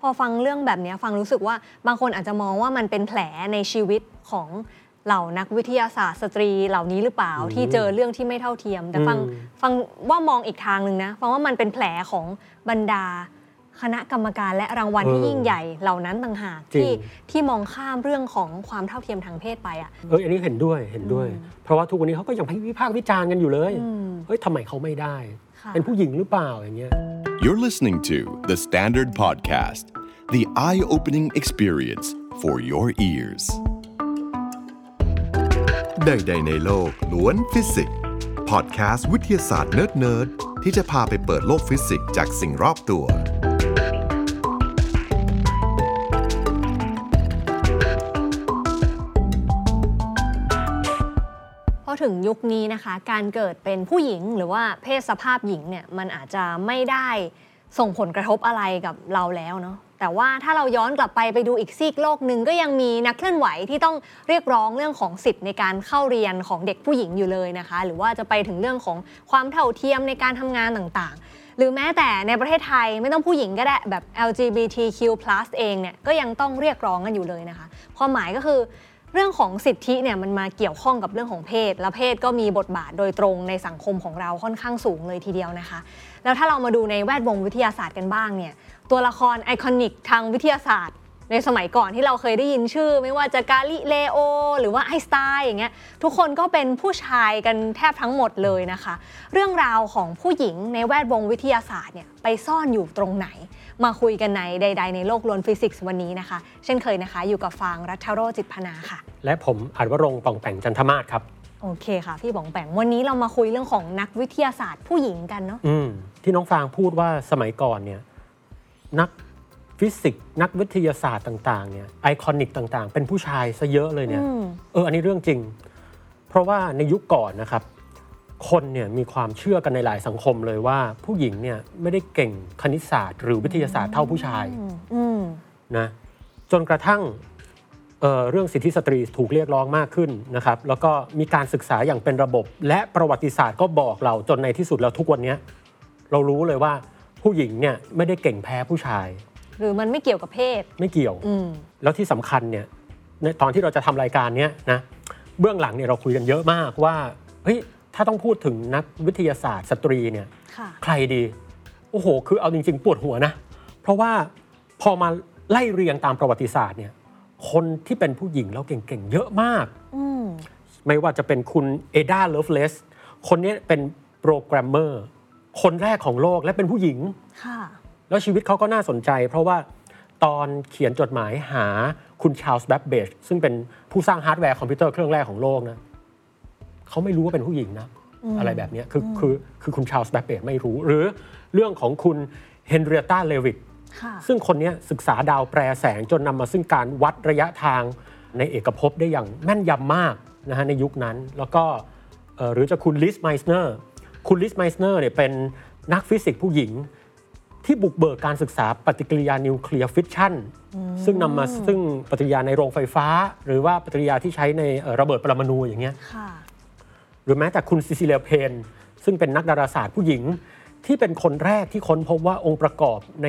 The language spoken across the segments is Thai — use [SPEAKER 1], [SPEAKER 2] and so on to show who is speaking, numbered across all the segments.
[SPEAKER 1] พอฟังเรื่องแบบนี้ฟังรู้สึกว่าบางคนอาจจะมองว่ามันเป็นแผลในชีวิตของเหล่านักวิทยาศาสตร์สตรีเหล่านี้หรือเปล่าที่เจอเรื่องที่ไม่เท่าเทียม แต่ฟังฟังว่ามองอีกทางหนึ่งนะฟังว่ามันเป็นแผลของบรรดาคณะกรรมการและรางวัลที่ยิ่งใหญ่เหล่านั้นต่างหากที่ที่มองข้ามเรื่องของความเท่าเทียมทางเพศไปอะ
[SPEAKER 2] เอออันนี้เห็นด้วยเห็นด้วย เพราะว่าทุกวันนี้เขาก็ยังวิพากษ์วิจารณ์กันอยู่เลยเฮ้ยทำไมเขาไม่ได้ เป็นผู้หญิงหรือเปล่าอย่างเงี้ย
[SPEAKER 3] You're listening to the Standard Podcast the eye-opening experience for your ears ใดๆในโลกล้วนฟิสิกส์พอดแคสต์วิทยาศาสตร์เนิร์ดๆที่จะพาไปเปิดโลกฟิสิกส์จากสิ่งรอบตัว
[SPEAKER 1] ถึงยุคนี้นะคะ การเกิดเป็นผู้หญิงหรือว่าเพศสภาพหญิงเนี่ยมันอาจจะไม่ได้ส่งผลกระทบอะไรกับเราแล้วเนาะแต่ว่าถ้าเราย้อนกลับไปไปดูอีกซีกโลกหนึ่งก็ยังมีนักเคลื่อนไหวที่ต้องเรียกร้องเรื่องของสิทธิ์ในการเข้าเรียนของเด็กผู้หญิงอยู่เลยนะคะ หรือว่าจะไปถึงเรื่องของความเท่าเทียมในการทำงานต่างๆ หรือแม้แต่ในประเทศไทยไม่ต้องผู้หญิงก็ได้แบบ LGBTQ+ เองเนี่ยก็ยังต้องเรียกร้องกันอยู่เลยนะคะ ความหมายก็คือ เรื่องของสิทธิเนี่ยมันมาเกี่ยวข้องกับเรื่องของเพศ และเพศก็มีบทบาทโดยตรงในสังคมของเราค่อนข้างสูงเลยทีเดียวนะคะ แล้วถ้าเรามาดูในแวดวงวิทยาศาสตร์กันบ้างเนี่ยตัวละคร iconic ทางวิทยาศาสตร์ ในสมัยก่อนที่เราเคยได้ยินชื่อ ไม่ว่าจะกาลิเลโอ หรือว่าไอน์สไตน์อย่างเงี้ยทุกคนก็เป็นผู้ชายกันแทบทั้งหมดเลยนะคะ เรื่องราวของผู้หญิงในแวดวงวิทยาศาสตร์เนี่ยไปซ่อนอยู่ตรงไหน มาคุยกันในใด ๆ ในโลกล้วนฟิสิกส์วันนี้นะคะ เช่นเคยนะคะ อยู่กับฟางรัชโรจิตพนาค่ะ
[SPEAKER 2] และผมอาจวรงค์ ป๋องแป๋งจันทมาศครับ
[SPEAKER 1] โอเคค่ะ พี่ป๋องแป๋งวันนี้เรามาคุยเรื่องของนักวิทยาศาสตร์ผู้หญิงกันเนาะ
[SPEAKER 2] อืมที่น้องฟางพูดว่าสมัยก่อนเนี่ยนักฟิสิกส์นักวิทยาศาสตร์ต่างๆเนี่ย iconic ต่างๆ เป็นผู้ชายซะเยอะเลยเนี่ยเอออันนี้เรื่องจริง เพราะว่าในยุคก่อนนะครับ คนเนี่ยมีความเชื่อกันในหลายสังคมเลยว่า ผู้หญิงเนี่ยไม่ได้เก่งคณิตศาสตร์ หรือวิทยาศาสตร์เท่าผู้ชายนะจนกระทั่งเเรื่องสิทธิสตรีถูกเรียกร้องมากขึ้นนะครับ แล้วก็มีการศึกษาอย่างเป็นระบบ และประวัติศาสตร์ก็บอกเราจนในที่สุดแล้วทุกวันนี้เรารู้เลยว่าผู้หญิงเนี่ยไม่ได้เก่งแพ้ผู้ชาย
[SPEAKER 1] หรือมันไม่เกี่ยวกับเพศ
[SPEAKER 2] ไม่เกี่ยวแล้วที่สำคัญเนี่ยในตอนที่เราจะทำรายการเนี้ยนะเบื้องหลังเนี่ยเราคุยกันเยอะมากว่าเฮ้ย ถ้าต้องพูดถึงนักวิทยาศาสตร์สตรีเนี่ยใครดี โอ้โห คือเอาจริง ๆ ปวดหัวนะ เพราะว่าพอมาไล่เรียงตามประวัติศาสตร์เนี่ยคนที่เป็นผู้หญิงแล้วเก่งๆ เยอะมากไม่ว่าจะเป็นคุณเอดาเลิฟเลซคนนี้เป็นโปรแกรมเมอร์ คนแรกของโลกและเป็นผู้หญิงแล้วชีวิตเขาก็น่าสนใจ เพราะว่าตอนเขียนจดหมายหาคุณชาลส์แบปเบจซึ่งเป็นผู้สร้างฮาร์ดแวร์คอมพิวเตอร์เครื่องแรกของโลกนะ เขาไม่รู้ว่าเป็นผู้หญิงนะ อะไรแบบนี้คือคือคือคุณชาลส์แบปเบจไม่รู้ หรือเรื่องของคุณเฮนเรียตาเลวิตซึ่งคนนี้ศึกษาดาวแปรแสงจนนำมาซึ่งการวัดระยะทางในเอกภพได้อย่างแม่นยำมากนะฮะในยุคนั้น แล้วก็หรือจะคุณลิสไมสเนอร์คุณลิสไมสเนอร์เนี่ยเป็นนักฟิสิกส์ผู้หญิงที่บุกเบิกการศึกษาปฏิกิริยานิวเคลียร์ฟิชชันซึ่งนำมาซึ่งปฏิกิริยาในโรงไฟฟ้า หรือว่าปฏิกิริยาที่ใช้ในระเบิดปรมาณูอย่างเงี้ย หรือแม้แต่คุณซิซิเลียเพนซึ่งเป็นนักดาราศาสตร์ผู้หญิง ที่เป็นคนแรกที่ค้นพบว่าองค์ประกอบใน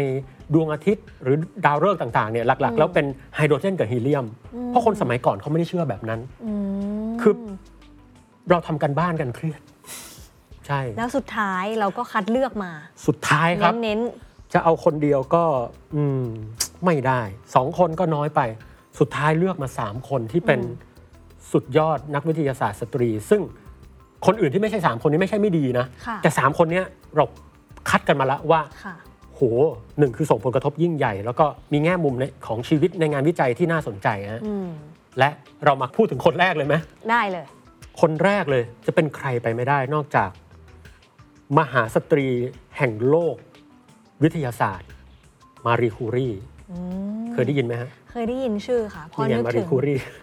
[SPEAKER 2] ดวงอาทิตย์ หรือดาวฤกษ์ต่างๆเนี่ยหลักๆ แล้วเป็นไฮโดรเจนกับฮีเลียม เพราะคนสมัยก่อนเขาไม่ได้เชื่อแบบนั้นคือเราทำกันบ้านกันเครียด ใช่
[SPEAKER 1] แล้วสุดท้ายเราก็คัดเลือกมา
[SPEAKER 2] สุดท้ายครับเน้นจะเอาคนเดียวก็อืมไม่ได้สองคนก็น้อยไป สุดท้ายเลือกมาสามคนที่เป็นสุดยอดนักวิทยาศาสตร์สตรี ซึ่ง คนอื่นที่ไม่ใช่สามคนนี้ไม่ใช่ไม่ดีนะแต่สามคนนี้เราคัดกันมาแล้วว่าโหหนึ่งคือส่งผลกระทบยิ่งใหญ่ แล้วก็มีแง่มุมในของชีวิตในงานวิจัยที่น่าสนใจฮะและเรามาพูดถึงคนแรกเลยไหม
[SPEAKER 1] ได้เลย
[SPEAKER 2] คนแรกเลยจะเป็นใครไปไม่ได้นอกจาก มหาสตรีแห่งโลก วิทยาศาสตร์ มารีคูรีเคยได้ยินไหมฮะ
[SPEAKER 1] เคยได้ยินชื่อค่ะ
[SPEAKER 2] พอนึกถึง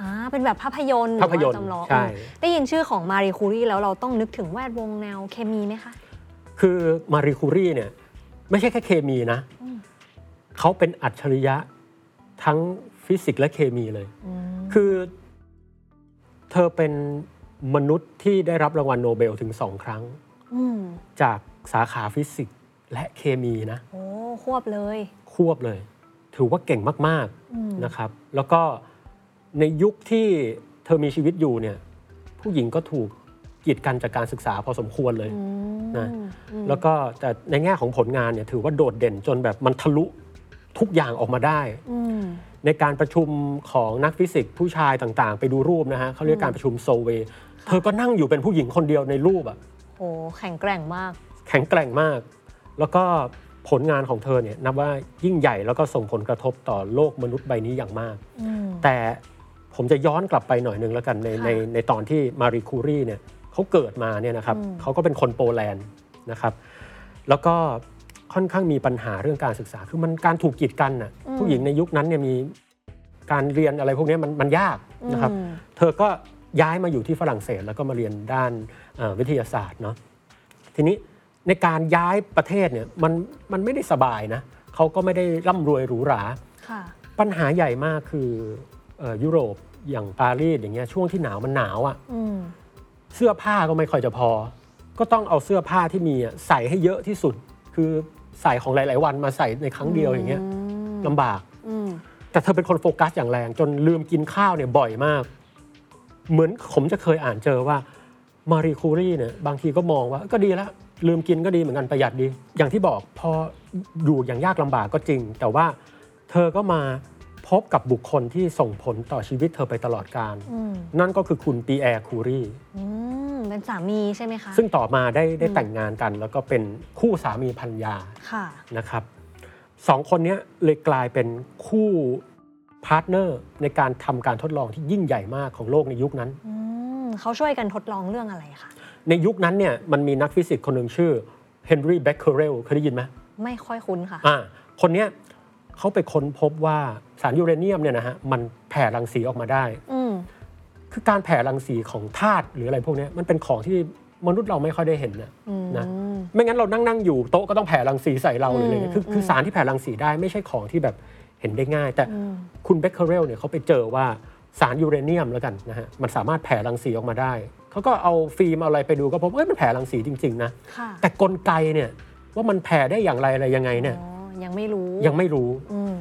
[SPEAKER 1] อ่าเป็นแบบภาพยนตร์
[SPEAKER 2] ภาพยนตร์จำลองใช่
[SPEAKER 1] ได้ยินชื่อของมารีคูรีแล้วเราต้องนึกถึงแวดวงแนวเคมีไหมคะ
[SPEAKER 2] คือมารีคูรีเนี่ยไม่ใช่แค่เคมีนะ เขาเป็นอัจฉริยะทั้งฟิสิกส์และเคมีเลย คือเธอเป็นมนุษย์ที่ได้รับรางวัลโนเบลถึงสองครั้ง จากสาขาฟิสิกส์และเคมีนะ
[SPEAKER 1] โอ้ ควบเลย
[SPEAKER 2] ควบเลย ถถือว่าเก่งมากๆนะครับ แล้วก็ในยุคที่เธอมีชีวิตอยู่เนี่ยผู้หญิงก็ถูกกีดกันจากการศึกษาพอสมควรเลยนะแล้วก็แต่ในแง่ของผลงานเนี่ยถือว่าโดดเด่นจนแบบมันทะลุทุกอย่างออกมาได้ ในการประชุมของนักฟิสิกส์ผู้ชายต่างๆ ไปดูรูปนะฮะเขาเรียกการประชุมโซเวเธอก็นั่งอยู่เป็นผู้หญิงคนเดียวในรูปอะ
[SPEAKER 1] โอ้แข็งแกร่งมาก
[SPEAKER 2] แข็งแกร่งมาก แล้วก็ ผลงานของเธอเนี่ยนับว่ายิ่งใหญ่แล้วก็ส่งผลกระทบต่อโลกมนุษย์ใบนี้อย่างมาก แต่ผมจะย้อนกลับไปหน่อยหนึ่งแล้วกันใน
[SPEAKER 1] ค่ะ
[SPEAKER 2] ในในตอนที่มารีคูรีเนี่ยเขาเกิดมาเนี่ยนะครับเขาก็เป็นคนโปแลนด์นะครับ แล้วก็ค่อนข้างมีปัญหาเรื่องการศึกษา คือมันการถูกกีดกันน่ะผู้หญิงในยุคนั้นเนี่ยมีการเรียนอะไรพวกนี้มันมันยากนะครับ
[SPEAKER 1] อืม
[SPEAKER 2] เธอก็ย้ายมาอยู่ที่ฝรั่งเศสแล้วก็มาเรียนด้านเอ่อวิทยาศาสตร์เนาะทีนี้ ในการย้ายประเทศเนี่ยมันมันไม่ได้สบายนะเขาก็ไม่ได้ร่ำรวยหรูหรา
[SPEAKER 1] ค่ะ
[SPEAKER 2] ปัญหาใหญ่มากคือเอ่อยุโรปอย่างปารีสอย่างเงี้ยช่วงที่หนาวมันหนาวอะ่ะ
[SPEAKER 1] อืม
[SPEAKER 2] เสื้อผ้าก็ไม่ค่อยจะพอ ก็ต้องเอาเสื้อผ้าที่มีอะใส่ให้เยอะที่สุด คือใส่ของหลาย ๆ วันมาใส่ในครั้งเดียวอย่างเงี้ยลำบาก
[SPEAKER 1] อืม
[SPEAKER 2] แต่เธอเป็นคนโฟกัสอย่างแรง จนลืมกินข้าวเนี่ยบ่อยมาก เหมือนผมจะเคยอ่านเจอว่ามารีคูรีเนี่ยบางทีก็มองว่าก็ดีแล้ว ลืมกินก็ดีเหมือนกันประหยัดดี อย่างที่บอกพออยู่อย่างยากลำบากก็จริง แต่ว่าเธอก็มาพบกับบุคคลที่ส่งผลต่อชีวิตเธอไปตลอดการ
[SPEAKER 1] อืม
[SPEAKER 2] นั่นก็คือคุณปีแอร์คูรี
[SPEAKER 1] อืมเป็นสามีใช่ไหมคะ
[SPEAKER 2] ซึ่งต่อมาได้ได้แต่งงานกัน แล้วก็เป็นคู่สามีภรรยา
[SPEAKER 1] ค่ะ
[SPEAKER 2] นะครับสองคนเนี้ยเลยกลายเป็นคู่ partner ในการทำการทดลองที่ยิ่งใหญ่มากของโลกในยุคนั้น
[SPEAKER 1] อืมเขาช่วยกันทดลองเรื่องอะไรคะ
[SPEAKER 2] ในยุคนั้นเนี่ยมันมีนักฟิสิกส์คนหนึ่งชื่อเฮนรี่เบคเคอเรลเคยได้ยินไหม
[SPEAKER 1] ไม่ค่อยคุ้นค่ะ
[SPEAKER 2] อ่าคนเนี้ยเขาไปค้นพบว่าสารยูเรเนียมเนี่ยนะฮะมันแผ่รังสีออกมาได้
[SPEAKER 1] อืม
[SPEAKER 2] คือการแผ่รังสีของธาตุหรืออะไรพวกเนี้ยมันเป็นของที่มนุษย์เราไม่ค่อยได้เห็นนะ
[SPEAKER 1] อืม
[SPEAKER 2] นะไม่งั้นเรานั่งนั่งอยู่โต๊ะก็ต้องแผ่รังสีใส่เราหรืออะไรเงี้ยคือ
[SPEAKER 1] อืม
[SPEAKER 2] คือสารที่แผ่รังสีได้ไม่ใช่ของที่แบบเห็นได้ง่าย แต่
[SPEAKER 1] อืม
[SPEAKER 2] คุณเบคเคอเรลเนี่ยเขาไปเจอว่าสารยูเรเนียมแล้วกันนะฮะมันสามารถแผ่รังสีออกมาได้ เขาก็เอาฟิล์มเอาอะไรไปดูก็พบเอ้ยมันแผ่รังสีจริงๆนะ
[SPEAKER 1] ค่ะ
[SPEAKER 2] แต่กลไกเนี่ยว่ามันแผ่ได้อย่างไรอะไรยังไงเนี่ย
[SPEAKER 1] อ๋อยังไม่รู้
[SPEAKER 2] ยังไม่รู้
[SPEAKER 1] อืม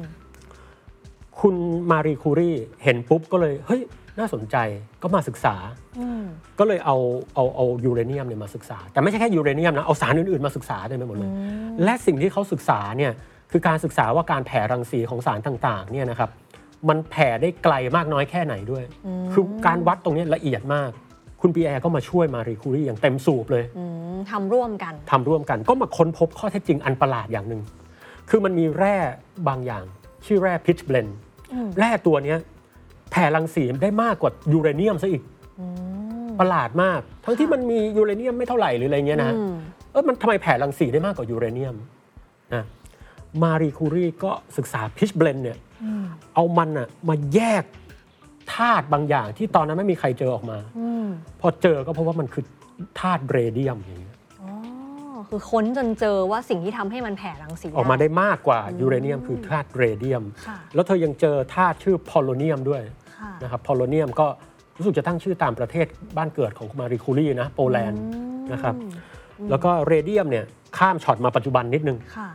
[SPEAKER 2] คุณมารีคูรีเห็นปุ๊บก็เลยเฮ้ยน่าสนใจก็มาศึกษา
[SPEAKER 1] อืม
[SPEAKER 2] ก็เลยเอาเอาเอายูเรเนียมเนี่ยมาศึกษา แต่ไม่ใช่แค่ยูเรเนียมนะเอาสารอื่นๆมาศึกษาเต็มไปหมดเลยและสิ่งที่เขาศึกษาเนี่ยคือการศึกษาว่าการแผ่รังสีของสารต่างๆเนี่ยนะครับมันแผ่ได้ไกลมากน้อยแค่ไหนด้วยคือการวัดตรงเนี้ยละเอียดมาก คุณปีแอร์ก็มาช่วยมารีคูรีอย่างเต็มสูบเลย
[SPEAKER 1] อืมทำร่วมกัน
[SPEAKER 2] ทำร่วมกันก็มาค้นพบข้อเท็จจริงอันประหลาดอย่างหนึ่งคือมันมีแร่บางอย่าง ชื่อแร่ pitchblende
[SPEAKER 1] อืม
[SPEAKER 2] แร่ตัวเนี้ยแผ่รังสีได้มากกว่ายูเรเนียมซะอีก
[SPEAKER 1] อืม
[SPEAKER 2] ประหลาดมาก ทั้งที่มันมียูเรเนียมไม่เท่าไหร่หรืออะไรเงี้ยนะ
[SPEAKER 1] อืม
[SPEAKER 2] เออมันทำไมแผ่รังสีได้มากกว่ายูเรเนียมนะมารีคูรีก็ศึกษา pitchblende เนี่ย
[SPEAKER 1] อืม
[SPEAKER 2] เอามันอะมาแยก ธาตุบางอย่างที่ตอนนั้นไม่มีใครเจอออกมา
[SPEAKER 1] อืม
[SPEAKER 2] พอเจอก็เพราะว่ามันคือธาตุเรเดียมอย่างเงี้ย
[SPEAKER 1] อ๋อคือค้นจนเจอว่าสิ่งที่ทำให้มันแผ่รังสี
[SPEAKER 2] ออกมาได้มากกว่ายูเรเนียมคือธาตุเรเดียม
[SPEAKER 1] ค่ะ
[SPEAKER 2] แล้วเธอยังเจอธาตุชื่อพอโลเนียมด้วย
[SPEAKER 1] ค่ะ
[SPEAKER 2] นะครับพอโลเนียมก็รู้สึกจะตั้งชื่อตามประเทศบ้านเกิดของมารีคูรีนะโปแลนด์นะครับ แล้วก็เรเดียมเนี่ยข้ามช็อตมาปัจจุบันนิดนึง
[SPEAKER 1] ค่ะ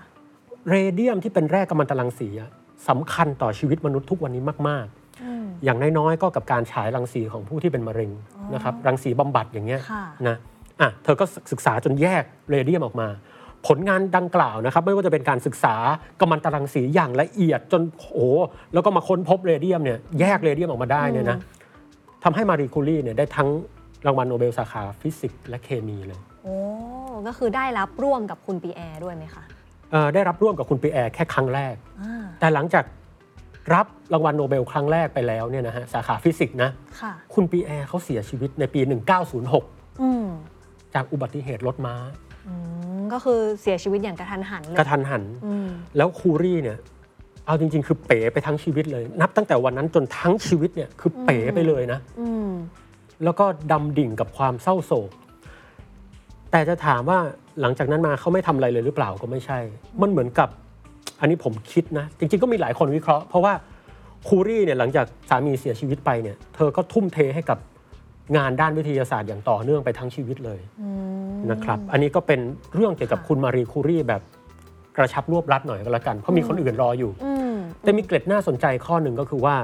[SPEAKER 2] เรเดียมที่เป็นแร่กัมมันตรังสีอะสำคัญต่อชีวิตมนุษย์ทุกวันนี้มาก
[SPEAKER 1] อืม
[SPEAKER 2] ๆอย่างน้อยๆก็กับการฉายรังสีของผู้ที่เป็นมะเร็งนะครับรังสีบำบัดอย่างเงี้ย
[SPEAKER 1] ค่ะ
[SPEAKER 2] นะอะเธอก็ศึกษาจนแยกเรเดียมออกมา ผลงานดังกล่าวนะครับ ไม่ว่าจะเป็นการศึกษากัมมันตรังสีอย่างละเอียดจนโอ้โหแล้วก็มาค้นพบเรเดียมเนี่ยแยกเรเดียมออกมาได้เนี่ยนะทำให้มารีคูรีเนี่ยได้ทั้งรางวัลโนเบลสาขาฟิสิกส์และเคมีเลย
[SPEAKER 1] โอ้ก็คือได้รับร่วมกับคุณปีแอร์ด้วยไหมคะ
[SPEAKER 2] เอ่อได้รับร่วมกับคุณปีแอร์แค่ครั้งแรก
[SPEAKER 1] อ่า
[SPEAKER 2] แต่หลังจาก รับรางวัลโนเบลครั้งแรกไปแล้วเนี่ยนะฮะสาขาฟิสิกส์นะ
[SPEAKER 1] ค่ะ
[SPEAKER 2] คุณปีแอร์เขาเสียชีวิตในปี 1906
[SPEAKER 1] อืม
[SPEAKER 2] จากอุบัติเหตุรถม้า
[SPEAKER 1] อืมก็คือเสียชีวิตอย่างกระทันหันเลย
[SPEAKER 2] กระทันหัน
[SPEAKER 1] อืม
[SPEAKER 2] แล้วคูรี่เนี่ยเอาจริง ๆ คือเป๋ไปทั้งชีวิตเลย นับตั้งแต่วันนั้นจนทั้งชีวิตเนี่ยคือเป๋ไปเลยนะ
[SPEAKER 1] อืม
[SPEAKER 2] แล้วก็ดำดิ่งกับความเศร้าโศก แต่จะถามว่าหลังจากนั้นมาเขาไม่ทำอะไรเลยหรือเปล่าก็ไม่ใช่ มันเหมือนกับ อันนี้ผมคิดนะ จริงๆก็มีหลายคนวิเคราะห์ เพราะว่าคูรี่เนี่ยหลังจากสามีเสียชีวิตไปเนี่ยเธอก็ทุ่มเทให้กับงานด้านวิทยาศาสตร์อย่างต่อเนื่องไปทั้งชีวิตเลย
[SPEAKER 1] อืม
[SPEAKER 2] นะครับอันนี้ก็เป็นเรื่องเกี่ยวกับ
[SPEAKER 1] ค่ะ
[SPEAKER 2] คุณมารีคูรี่แบบกระชับรวบรัดหน่อยก็แล้วกัน เพราะมีคนอื่นรออยู่
[SPEAKER 1] อืม
[SPEAKER 2] แต่มีเกร็ดน่าสนใจข้อหนึ่งก็คือว่า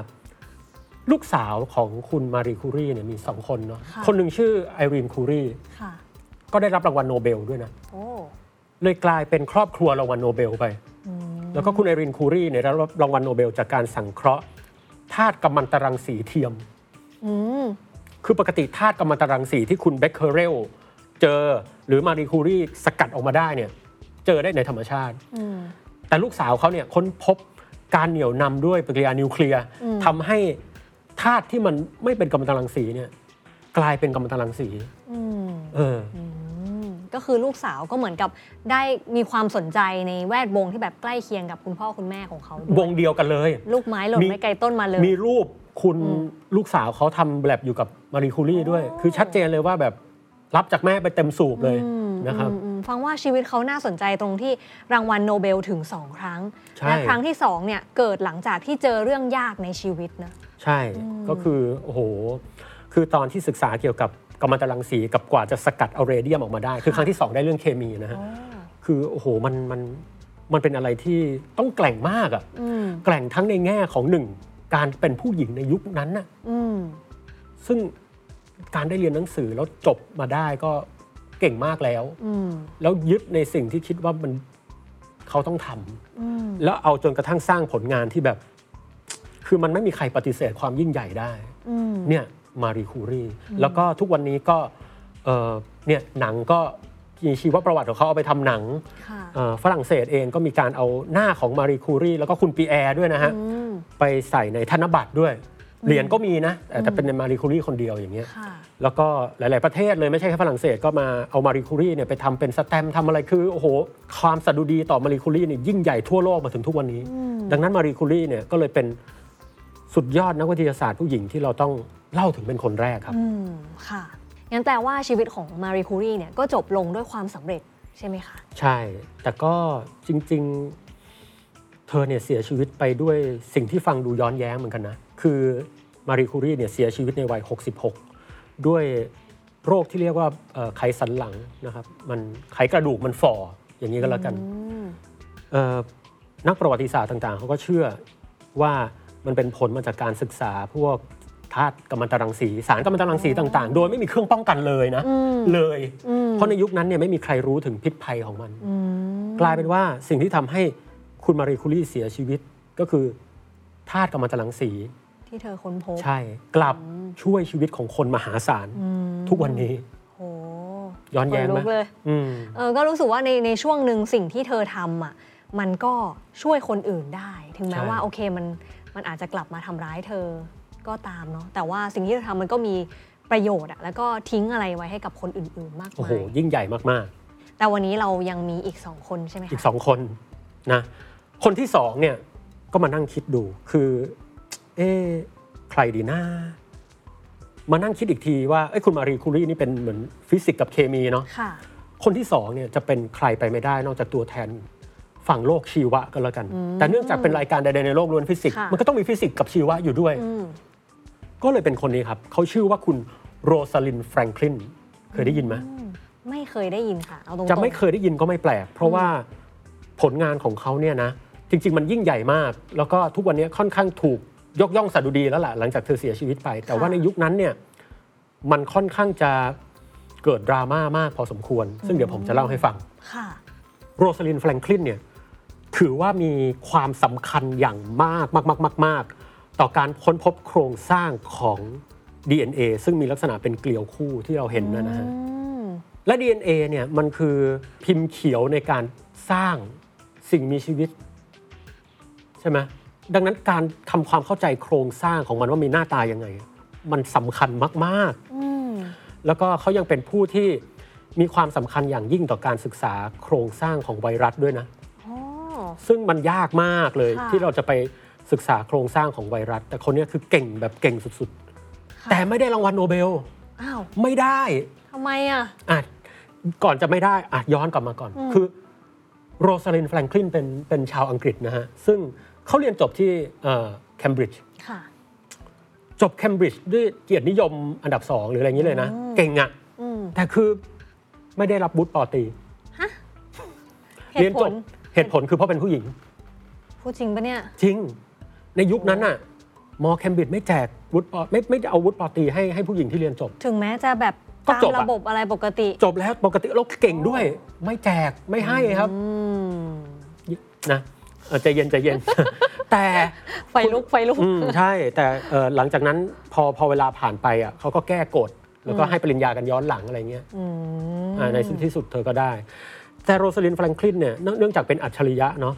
[SPEAKER 2] ลูกสาวของคุณมารีคูรีเนี่ยมีสองคนเนาะ
[SPEAKER 1] ค่ะ
[SPEAKER 2] คนหนึ่งชื่อไอรีนคูรี
[SPEAKER 1] ค่ะ
[SPEAKER 2] ก็ได้รับรางวัลโนเบลด้วยนะ
[SPEAKER 1] โอ้
[SPEAKER 2] เลยกลายเป็นครอบครัวรางวัลโนเบลไป
[SPEAKER 1] อืม
[SPEAKER 2] แล้วก็คุณไอรินคูรีเนี่ยได้รับรางวัลโนเบลจากการสังเคราะห์ธาตุกัมมันตรังสีเทียม
[SPEAKER 1] อืม
[SPEAKER 2] คือปกติธาตุกัมมันตรังสีที่คุณเบคเคอเรลเจอหรือมารีคูรีสกัดออกมาได้เนี่ยเจอได้ในธรรมชาติ
[SPEAKER 1] อืม
[SPEAKER 2] แต่ลูกสาวเขาเนี่ยค้นพบการเหนี่ยวนำด้วยปฏิกิริยานิวเคลียร์
[SPEAKER 1] อืม
[SPEAKER 2] ทำให้ธาตุที่มันไม่เป็นกัมมันตรังสีเนี่ยกลายเป็นกัมมันตรังสี
[SPEAKER 1] อืม
[SPEAKER 2] เออ
[SPEAKER 1] อืม ก็คือลูกสาวก็เหมือนกับได้มีความสนใจในแวดวงที่แบบใกล้เคียงกับคุณพ่อคุณแม่ของเขาด้วย
[SPEAKER 2] วงเดียวกันเลย
[SPEAKER 1] ลูกไม้หล่น
[SPEAKER 2] มี
[SPEAKER 1] ไม่ไกลต้นมาเลย
[SPEAKER 2] มีรูปคุณ
[SPEAKER 1] อืม
[SPEAKER 2] ลูกสาวเขาทำแลบอยู่กับมารีคูรีด้วย
[SPEAKER 1] อ๋อ
[SPEAKER 2] คือชัดเจนเลยว่าแบบรับจากแม่ไปเต็มสูบเลย
[SPEAKER 1] อืม
[SPEAKER 2] นะครับ
[SPEAKER 1] อืมอืมฟังว่าชีวิตเขาน่าสนใจตรงที่รางวัลโนเบลถึง 2 ครั้ง
[SPEAKER 2] ใช่
[SPEAKER 1] และครั้งที่2เนี่ยเกิดหลังจากที่เจอเรื่องยากในชีวิตนะ
[SPEAKER 2] ใช่
[SPEAKER 1] อืม
[SPEAKER 2] ก็คือ โอ้โห คือตอนที่ศึกษาเกี่ยวกับ กัมมันตรังสีกับกว่าจะสกัดเอาเรเดียมออกมาได้ คือครั้งที่ 2 ได้เรื่องเคมีนะฮะ
[SPEAKER 1] อ๋อ
[SPEAKER 2] คือโอ้โหมันมันมันเป็นอะไรที่ต้องแกร่งมากอะ
[SPEAKER 1] อืม
[SPEAKER 2] แกร่งทั้งในแง่ของหนึ่งการเป็นผู้หญิงในยุคนั้นน่ะ
[SPEAKER 1] อืม
[SPEAKER 2] ซึ่งการได้เรียนหนังสือแล้วจบมาได้ก็เก่งมากแล้ว
[SPEAKER 1] อืม
[SPEAKER 2] แล้วยึดในสิ่งที่คิดว่ามันเขาต้องทำ
[SPEAKER 1] อืม
[SPEAKER 2] แล้วเอาจนกระทั่งสร้างผลงานที่แบบ คือมันไม่มีใครปฏิเสธความยิ่งใหญ่ได้
[SPEAKER 1] อืม
[SPEAKER 2] เนี่ย มารีคูรีแล้วก็ทุกวันนี้ก็เอ่อเนี่ยหนังก็มีชีวประวัติของเขาเอาไปทำหนัง
[SPEAKER 1] ค่ะ
[SPEAKER 2] เอ่อฝรั่งเศสเองก็มีการเอาหน้าของมารีคูรีแล้วก็คุณปีแอร์ด้วยนะฮะ
[SPEAKER 1] อืม
[SPEAKER 2] ไปใส่ในธนบัตรด้วย เหรียญก็มีนะแต่แต่เป็นในมารีคูรีคนเดียวอย่างเงี้ย
[SPEAKER 1] ค่ะ
[SPEAKER 2] แล้วก็หลาย ๆ ประเทศเลยไม่ใช่แค่ฝรั่งเศสก็มาเอามารีคูรีเนี่ยไปทำเป็นสแตมป์ทำอะไรคือโอ้โหความสดุดีต่อมารีคูรีเนี่ยยิ่งใหญ่ทั่วโลกมาถึงทุกวันนี้
[SPEAKER 1] อืม
[SPEAKER 2] ดังนั้นมารีคูรีเนี่ยก็เลยเป็นสุดยอดนักวิทยาศาสตร์ผู้หญิงที่เราต้อง เล่าถึงเป็นคนแรกครับ
[SPEAKER 1] อืมค่ะงั้นแต่ว่าชีวิตของมารีคูรีเนี่ยก็จบลงด้วยความสำเร็จใช่ไหมคะ
[SPEAKER 2] ใช่ แต่ก็จริง ๆ เธอเนี่ยเสียชีวิตไปด้วยสิ่งที่ฟังดูย้อนแย้งเหมือนกันนะ คือมารีคูรีเนี่ยเสียชีวิตในวัย 66 ด้วยโรคที่เรียกว่าเอ่อไขสันหลังนะครับ มันไขกระดูกมันฝ่ออย่างนี้ก็แล้วกัน
[SPEAKER 1] อืม
[SPEAKER 2] เอ่อนักประวัติศาสตร์ต่างๆ เขาก็เชื่อว่ามันเป็นผลมาจากการศึกษาพวก ธาตุกัมมันตรังสี สารกัมมันตรังสีต่าง ๆ โดยไม่มีเครื่องป้องกันเลยนะ
[SPEAKER 1] อืม
[SPEAKER 2] เลย
[SPEAKER 1] อืม
[SPEAKER 2] เพราะในยุคนั้นเนี่ยไม่มีใครรู้ถึงพิษภัยของมัน
[SPEAKER 1] อืม
[SPEAKER 2] กลายเป็นว่าสิ่งที่ทำให้คุณมารีคูรีเสียชีวิตก็คือธาตุกัมมันตรังสี
[SPEAKER 1] ที่เธอค้นพบ
[SPEAKER 2] ใช่ กลับช่วยชีวิตของคนมหาศาล
[SPEAKER 1] อืม
[SPEAKER 2] ทุกวันนี้
[SPEAKER 1] โห
[SPEAKER 2] ย้อนแย้งไหม
[SPEAKER 1] ขลุกเลย
[SPEAKER 2] อืม
[SPEAKER 1] เออก็รู้สึกว่าในในช่วงหนึ่งสิ่งที่เธอทำอะมันก็ช่วยคนอื่นได้ ถึงแม้
[SPEAKER 2] ใช่
[SPEAKER 1] ว่าโอเคมันมันอาจจะกลับมาทำร้ายเธอ ก็ตามเนาะแต่ว่าสิ่งที่เธอทำมันก็มีประโยชน์อะแล้วก็ทิ้งอะไรไว้ให้กับคนอื่นๆ มาก
[SPEAKER 2] โอ้
[SPEAKER 1] มา
[SPEAKER 2] โห
[SPEAKER 1] ย
[SPEAKER 2] ยิ่งใหญ่มาก
[SPEAKER 1] แต่วันนี้เรายังมีอีกสองคนใช่ไหม
[SPEAKER 2] ๆ
[SPEAKER 1] คะ
[SPEAKER 2] อีกสองคนนะคนที่สองเนี่ยก็มานั่งคิดดูคือ เอ๊ะใครดีนะมานั่งคิดอีกทีว่าเอ้ยคุณมารีคูรีนี่เป็นเหมือนฟิสิกส์กับเคมีเนาะ
[SPEAKER 1] ค่ะ
[SPEAKER 2] คนที่สองเนี่ยจะเป็นใครไปไม่ได้นอกจากตัวแทนฝั่งโลกชีวะก็แล้วกัน
[SPEAKER 1] อืม
[SPEAKER 2] แต่เนื่องจากเป็นรายการใดๆในโลกล้วนฟิสิกส์
[SPEAKER 1] ค่ะ
[SPEAKER 2] มันก็ต้องมีฟิสิกส์กับชีวะอยู่ด้วย
[SPEAKER 1] อืม
[SPEAKER 2] ก็เลยเป็นคนนี้ครับเขาชื่อว่าคุณโรซาลินแฟรงคลินเคยได้ยินไหม
[SPEAKER 1] อืมไม่เคยได้ยินค่ะเอาตรงๆ
[SPEAKER 2] จะไม่เคยได้ยินก็ไม่แปลก เพราะว่าผลงานของเขาเนี่ยนะจริง ๆ มันยิ่งใหญ่มาก แล้วก็ทุกวันนี้ค่อนข้างถูกยกย่องสดุดีแล้วล่ะหลังจากเธอเสียชีวิตไป แต่ว่าในยุคนั้นเนี่ยมันค่อนข้างจะเกิดดราม่ามากพอสมควร ซึ่งเดี๋ยวผมจะเล่าให้ฟัง
[SPEAKER 1] ค่ะ
[SPEAKER 2] โรสลินแฟรงคลินเนี่ยถือว่ามีความสำคัญอย่างมากมากมากมากมาก ต่อการค้นพบโครงสร้างของ DNA ซึ่งมีลักษณะเป็นเกลียวคู่ที่เราเห็นนะนะฮะ
[SPEAKER 1] อืม
[SPEAKER 2] และ DNA เนี่ยมันคือพิมพ์เขียวในการสร้างสิ่งมีชีวิต ใช่ไหมดังนั้นการทำความเข้าใจโครงสร้างของมันว่ามีหน้าตายังไง มันสำคัญมากๆ
[SPEAKER 1] อืม
[SPEAKER 2] แล้วก็เขายังเป็นผู้ที่มีความสำคัญอย่างยิ่งต่อการศึกษาโครงสร้างของไวรัสด้วยนะ
[SPEAKER 1] อ๋อ
[SPEAKER 2] ซึ่งมันยากมากเลย
[SPEAKER 1] ค่ะ
[SPEAKER 2] ที่เราจะไป ศึกษาโครงสร้างของไวรัส แต่คนเนี้ยคือเก่งแบบเก่งสุดๆ แต่ไม่ได้รางวัลโนเบล
[SPEAKER 1] อ้าว
[SPEAKER 2] ไม่ได้
[SPEAKER 1] ทำไมอะ
[SPEAKER 2] อะก่อนจะไม่ได้อะย้อนกลับมาก่อน
[SPEAKER 1] อืม
[SPEAKER 2] คือโรซาลินแฟรงคลินเป็นเป็นชาวอังกฤษนะฮะ ซึ่งเขาเรียนจบที่เคมบริดจ์
[SPEAKER 1] ค่ะ
[SPEAKER 2] จบเคมบริดจ์ด้วยเกียรตินิยมอันดับสองหรืออะไรอย่างนี้เลยนะ
[SPEAKER 1] อืม
[SPEAKER 2] เก่งอะ
[SPEAKER 1] อืม
[SPEAKER 2] แต่คือไม่ได้รับบุตรปอตรี
[SPEAKER 1] เห
[SPEAKER 2] เรีย
[SPEAKER 1] ตุ
[SPEAKER 2] น
[SPEAKER 1] ผ
[SPEAKER 2] จ
[SPEAKER 1] ล
[SPEAKER 2] บเหตุผลคือเพราะเป็นผู้หญิง
[SPEAKER 1] พูดจริงปะเนี่ย
[SPEAKER 2] จริง ในยุคนั้นน่ะมอเคมบริดจ์ไม่แจกวุฒิปอไม่ไม่เอาวุฒิปอตรีให้ให้ผู้หญิงที่เรียนจบ
[SPEAKER 1] ถึงแม้จะแบบ
[SPEAKER 2] ก็
[SPEAKER 1] ตาม
[SPEAKER 2] จบอะ
[SPEAKER 1] ระบบอะไรปกติ
[SPEAKER 2] จบแล้วปกติเราเก่งด้วย ไม่แจกไม่ให้ครับ
[SPEAKER 1] อืม
[SPEAKER 2] นะเออใจเย็นใจเย็น แต่
[SPEAKER 1] ไฟลุกไฟลุก
[SPEAKER 2] อืมใช่แต่เอ่อหลังจากนั้นพอพอเวลาผ่านไปอะเขาก็แก้กฎแล้วก็ให้ปริญญากันย้อนหลังอะไรเงี้ย
[SPEAKER 1] อืม
[SPEAKER 2] อ่าในที่สุดเธอก็ได้ แต่โรสลินแฟรงคลินเนี่ยเนื่องเนื่องจากเป็นอัจฉริยะเนาะ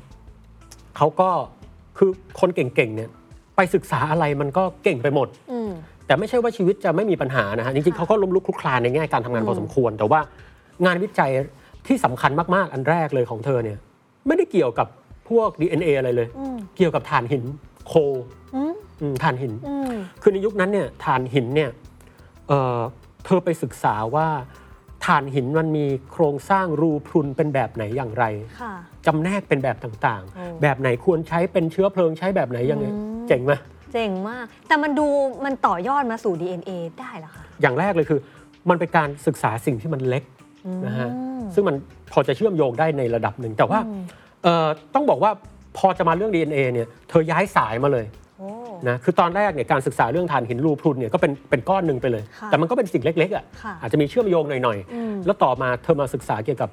[SPEAKER 2] เขาก็ คือคนเก่งๆเนี่ยไปศึกษาอะไรมันก็เก่งไปหมด
[SPEAKER 1] อืม
[SPEAKER 2] แต่ไม่ใช่ว่าชีวิตจะไม่มีปัญหานะฮะจริงๆเขาก็ล้มลุกคลุกคลานในแง่การทำงานพอสมควร แต่ว่างานวิจัยที่สำคัญมากๆ อันแรกเลยของเธอเนี่ยไม่ได้เกี่ยวกับพวก DNA อะไรเลย
[SPEAKER 1] อืม
[SPEAKER 2] เกี่ยวกับถ่านหินโค
[SPEAKER 1] อืม
[SPEAKER 2] อืมถ่านหิน
[SPEAKER 1] อืม
[SPEAKER 2] คือในยุคนั้นเนี่ยถ่านหินเนี่ยเอ่อเธอไปศึกษาว่า ถ่านหินมันมีโครงสร้างรูพรุนเป็นแบบไหนอย่างไร
[SPEAKER 1] ค่ะ
[SPEAKER 2] จำแนกเป็นแบบต่าง
[SPEAKER 1] โอ้
[SPEAKER 2] ๆ แบบไหนควรใช้เป็นเชื้อเพลิงใช้แบบไหนยังไง
[SPEAKER 1] อืม
[SPEAKER 2] เจ๋งไหม
[SPEAKER 1] เจ๋งมาก แต่มันดูมันต่อยอดมาสู่ DNA ได้เหรอคะ
[SPEAKER 2] อย่างแรกเลยคือ มันเป็นการศึกษาสิ่งที่มันเล็กนะฮะ
[SPEAKER 1] อืม
[SPEAKER 2] ซึ่งมันพอจะเชื่อมโยงได้ในระดับหนึ่ง แต่ว่า
[SPEAKER 1] อืม
[SPEAKER 2] เอ่อต้องบอกว่าพอจะมาเรื่อง DNA เนี่ยเธอย้ายสายมาเลย
[SPEAKER 1] โอ้
[SPEAKER 2] นะคือตอนแรกเนี่ยการศึกษาเรื่องถ่านหินรูพรุนเนี่ยก็เป็นเป็นก้อนหนึ่งไปเลย
[SPEAKER 1] ค่ะ
[SPEAKER 2] แต่มันก็เป็นสิ่งเล็กๆอะ
[SPEAKER 1] ค่ะ
[SPEAKER 2] อาจจะมีเชื่อมโยงหน่อย
[SPEAKER 1] อืม
[SPEAKER 2] ๆแล้วต่อมาเธอมาศึกษาเกี่ยวกับ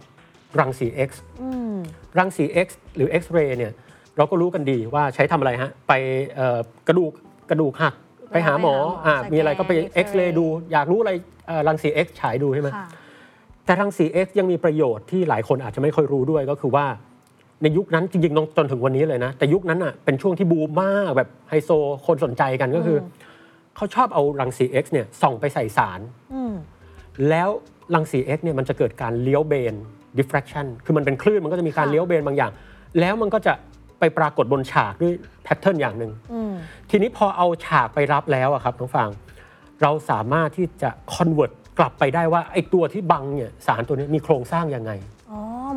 [SPEAKER 2] รังสี X
[SPEAKER 1] อืม
[SPEAKER 2] รังสี X หรือ X-ray เนี่ยเราก็รู้กันดีว่าใช้ทำอะไรฮะ ไปเอ่อกระดูกกระดูกหักไปหาหมอ
[SPEAKER 1] ไปหาหมอ
[SPEAKER 2] อ่า
[SPEAKER 1] สแกน
[SPEAKER 2] มีอะไรก็ไป
[SPEAKER 1] X-ray
[SPEAKER 2] X-ray ดู อยากรู้อะไรเอ่อรังสี X ฉายดูใช่ไหม
[SPEAKER 1] ค่ะ
[SPEAKER 2] แต่รังสี X ยังมีประโยชน์ที่หลายคนอาจจะไม่ค่อยรู้ด้วยก็คือว่า ในยุคนั้นจริงๆจนถึงวันนี้เลยนะ แต่ยุคนั้นอะเป็นช่วงที่บูมมากแบบไฮโซคนสนใจกันก็คืออเขาชอบเอารังสี X เนี่ยส่องไปใส่สาร
[SPEAKER 1] อืม
[SPEAKER 2] แล้วรังสี X เนี่ยมันจะเกิดการเลี้ยวเบน diffraction คือมันเป็นคลื่นมันก็จะมีการ
[SPEAKER 1] ค่ะ
[SPEAKER 2] เลี้ยวเบนบางอย่าง แล้วมันก็จะไปปรากฏบนฉากด้วยแพทเทิร์นอย่างหนึ่ง
[SPEAKER 1] อืม
[SPEAKER 2] ทีนี้พอเอาฉากไปรับแล้วอะครับน้องฟังเราสามารถที่จะ convert กลับไปได้ว่าไอ้ตัวที่บังเนี่ยสารตัวนี้มีโครงสร้างยังไง
[SPEAKER 1] อ๋อ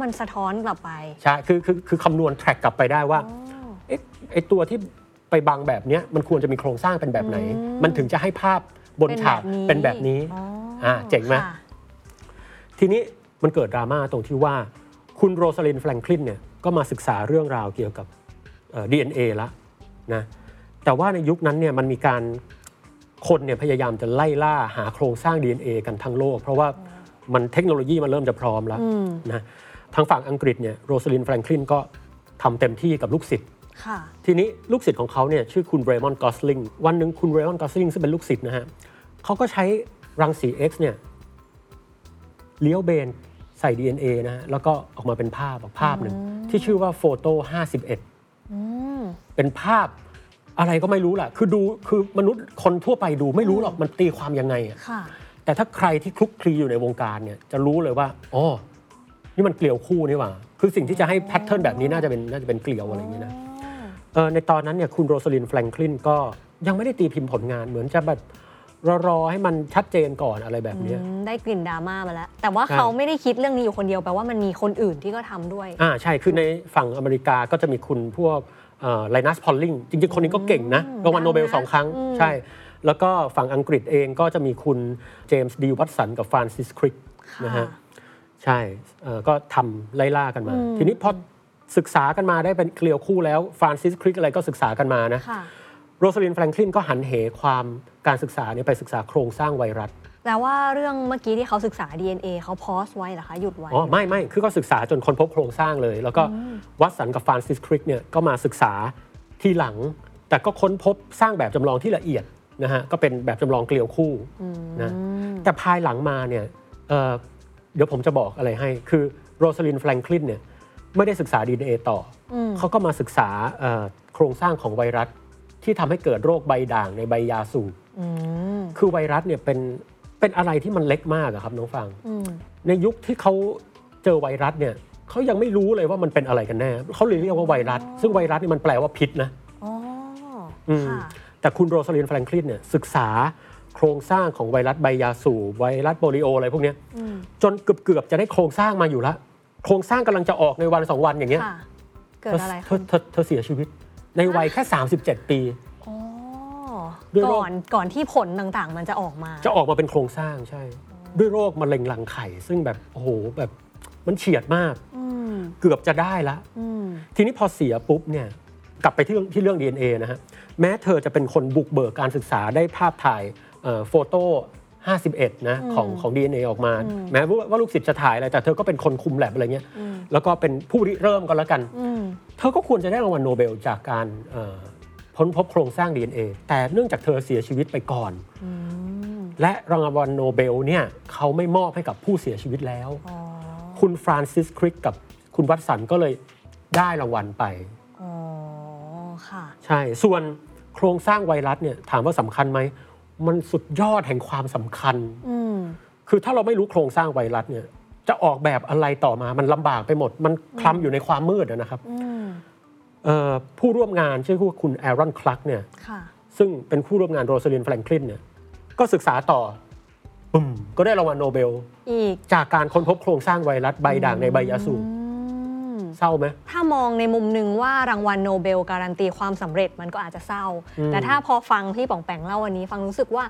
[SPEAKER 1] มันสะท้อนกลับไป
[SPEAKER 2] ใช่คือคือคือคำนวณ track กลับไปได้ว่า
[SPEAKER 1] อ๋อ
[SPEAKER 2] เอ๊ะไอ้ตัวที่ไปบังแบบเนี้ยมันควรจะมีโครงสร้างเป็นแบบไหน
[SPEAKER 1] อืม
[SPEAKER 2] มันถึงจะให้ภาพบนฉากเป็นแบบนี้
[SPEAKER 1] อ๋อ
[SPEAKER 2] อ่าเจ๋งไหม
[SPEAKER 1] ค่ะ
[SPEAKER 2] ทีนี้มันเกิดดราม่าตรงที่ว่าคุณโรสลินแฟรงคลินเนี่ยก็มาศึกษาเรื่องราวเกี่ยวกับเอ่อ DNA ละนะแต่ว่าในยุคนั้นเนี่ยมันมีการคนเนี่ยพยายามจะไล่ล่าหาโครงสร้าง DNA กันทั้งโลก เพราะว่ามันเทคโนโลยีมันเริ่มจะพร้อมแล้ว
[SPEAKER 1] อืม
[SPEAKER 2] นะ ทางฝั่งอังกฤษเนี่ยโรสลินแฟรงคลินก็ทำเต็มที่กับลูกศิษย์
[SPEAKER 1] ค่ะ
[SPEAKER 2] ทีนี้ลูกศิษย์ของเขาเนี่ยชื่อคุณเรมอนกอสลิงวันหนึ่งคุณเรมอนกอสลิงซึ่งเป็นลูกศิษย์นะฮะเขาก็ใช้รังสี X เนี่ยเลี้ยวเบนใส่ DNA นะฮะแล้วก็ออกมาเป็นภาพภาพหนึ่งที่ชื่อว่าโฟโต้51
[SPEAKER 1] อืม
[SPEAKER 2] เป็นภาพอะไรก็ไม่รู้แหละคือดูคือมนุษย์คนทั่วไปดูไม่รู้หรอกมันตีความยังไงอะ
[SPEAKER 1] ค่ะ
[SPEAKER 2] แต่ถ้าใครที่คลุกคลีอยู่ในวงการเนี่ยจะรู้เลยว่าอ๋อ นี่มันเกลียวคู่นี่หว่า คือสิ่งที่จะให้แพทเทิร์นแบบนี้น่าจะเป็นน่าจะเป็นเกลียวอะไรอย่างเงี้ยนะเอ่อในตอนนั้นเนี่ยคุณโรสลินแฟรงคลินก็ยังไม่ได้ตีพิมพ์ผลงานเหมือนจะแบบรอรอให้มันชัดเจนก่อนอะไรแบบเนี้ย
[SPEAKER 1] อืมได้กลิ่นดราม่ามาแล้ว แต่ว่า
[SPEAKER 2] ใช่
[SPEAKER 1] เขาไม่ได้คิดเรื่องนี้อยู่คนเดียวแปลว่ามันมีคนอื่นที่ก็ทำด้วย
[SPEAKER 2] อ่าใช่คือในฝั่งอเมริกาก็จะมีคุณพวกไลนัสพอลลิงจริงๆ คนนี้ก็เก่งนะ
[SPEAKER 1] อืม
[SPEAKER 2] รางวัลโนเบล
[SPEAKER 1] ดังนะ
[SPEAKER 2] สองครั้ง
[SPEAKER 1] อืม
[SPEAKER 2] ใช่ แล้วก็ฝั่งอังกฤษเองก็จะมีคุณเจมส์ดีวัตสันกับฟรานซิสคริก
[SPEAKER 1] ค่ะ
[SPEAKER 2] นะฮะ ใช่เอ่อก็ทำไล่ล่ากันมา
[SPEAKER 1] อืม
[SPEAKER 2] ทีนี้พอศึกษากันมาได้เป็นเกลียวคู่แล้วฟรานซิสคริกอะไรก็ศึกษากันมานะ
[SPEAKER 1] ค่ะ
[SPEAKER 2] โรสลินแฟรงคลินก็หันเหความการศึกษาเนี่ยไปศึกษาโครงสร้างไวรัส
[SPEAKER 1] แต่ว่าเรื่องเมื่อกี้ที่เขาศึกษา DNA เขา pause ไว้เหรอคะ หยุดไว้
[SPEAKER 2] อ๋อ ไม่ไม่คือก็ศึกษาจนค้นพบโครงสร้างเลย แล้วก็วัตสันกับฟรานซิสคริกเนี่ยก็มาศึกษาทีหลัง แต่ก็ค้นพบสร้างแบบจำลองที่ละเอียดนะฮะก็เป็นแบบจำลองเกลียวคู่นะแต่ภายหลังมาเนี่ย เอ่อเดี๋ยวผมจะบอกอะไรให้ คือโรสลินแฟรงคลินเนี่ยไม่ได้ศึกษา DNA ต่ออ
[SPEAKER 1] ม
[SPEAKER 2] เขาก็มาศึกษาเอ่อโครงสร้างของไวรัสที่ทำให้เกิดโรคใบด่างในใบยาสูบ
[SPEAKER 1] อืม
[SPEAKER 2] คือไวรัสเนี่ยเป็นเป็นอะไรที่มันเล็กมากอะครับน้องฟัง
[SPEAKER 1] อืม
[SPEAKER 2] ในยุคที่เขาเจอไวรัสเนี่ยเขายังไม่รู้เลยว่ามันเป็นอะไรกันแน่เขาเลยเรียกว่าไวรัส ซึ่งไวรัสนี่มันแปลว่าพิษนะ
[SPEAKER 1] อ๋อ
[SPEAKER 2] อืม
[SPEAKER 1] ค่ะ
[SPEAKER 2] แต่คุณโรสลินแฟรงคลินเนี่ยศึกษา โครงสร้างของไวรัสใบยาสูบไวรัสโปลิโออะไรพวกเนี้ย
[SPEAKER 1] อืม
[SPEAKER 2] จนเกือบเกือบๆจะได้โครงสร้างมาอยู่แล้วโครงสร้างกำลังจะออกในวันสองวันอย่างเงี้ย
[SPEAKER 1] ค่ะเกิดอะไร
[SPEAKER 2] เธ
[SPEAKER 1] ขึ้
[SPEAKER 2] อนเธอเธอเสียชีวิต ในวัยแค่ 37 ปี
[SPEAKER 1] อ๋อ
[SPEAKER 2] ด้วยโรค
[SPEAKER 1] ก่อนก่อนที่ผลต่างๆ มันจะออกมา
[SPEAKER 2] จะออกมาเป็นโครงสร้างใช่ ด้วยโรคมะเร็งรังไข่ ซึ่งแบบโอ้โหแบบมันเฉียดมาก
[SPEAKER 1] อืม
[SPEAKER 2] เกือบจะได้ละ
[SPEAKER 1] อืม
[SPEAKER 2] ทีนี้พอเสียปุ๊บเนี่ยกลับไปที่เรื่องที่เรื่อง DNA นะฮะแม้เธอจะเป็นคนบุกเบิกการศึกษาได้ภาพถ่าย โฟโต้51 นะของของ DNA ออกมา แม้ว่าลูกศิษย์จะถ่ายอะไร แต่เธอก็เป็นคนคุมแลบอะไรเงี้ยแล้วก็เป็นผู้ริเริ่มก็แล้วกัน เธอก็ควรจะได้รางวัลโนเบลจากการพ้นพบโครงสร้าง DNA แต่เนื่องจากเธอเสียชีวิตไปก่อน และรางวัลโนเบลเนี่ยเขาไม่มอบให้กับผู้เสียชีวิตแล้ว คุณฟรานซิสคริกกับคุณวัตสันก็เลยได้รางวัลไป
[SPEAKER 1] อ๋อค่ะ
[SPEAKER 2] ใช่ส่วนโครงสร้างไวรัสเนี่ยถามว่าสำคัญไหม มันสุดยอดแห่งความสำคัญ คือถ้าเราไม่รู้โครงสร้างไวรัสเนี่ย จะออกแบบอะไรต่อมา มันลำบากไปหมด มันคลำอยู่ในความมืดนะครับผู้ร่วมงานชื่อคุณแอรอนคลักเนี่ยซึ่งเป็นผู้ร่วมงานโรสลินแฟรงคลินเนี่ย ก็ศึกษาต่อก็ได้รางวัลโนเบล
[SPEAKER 1] อีก
[SPEAKER 2] จากการค้นพบโครงสร้างไวรัสใบด่างในใบยาสูบ เศร้าไหม
[SPEAKER 1] ถ้ามองในมุมหนึ่งว่ารางวัลโนเบลการันตีความสำเร็จมันก็อาจจะเศร้า แต่ถ้าพอฟังพี่ป๋องแป๋งเล่าวันนี้ ฟังรู้สึกว่า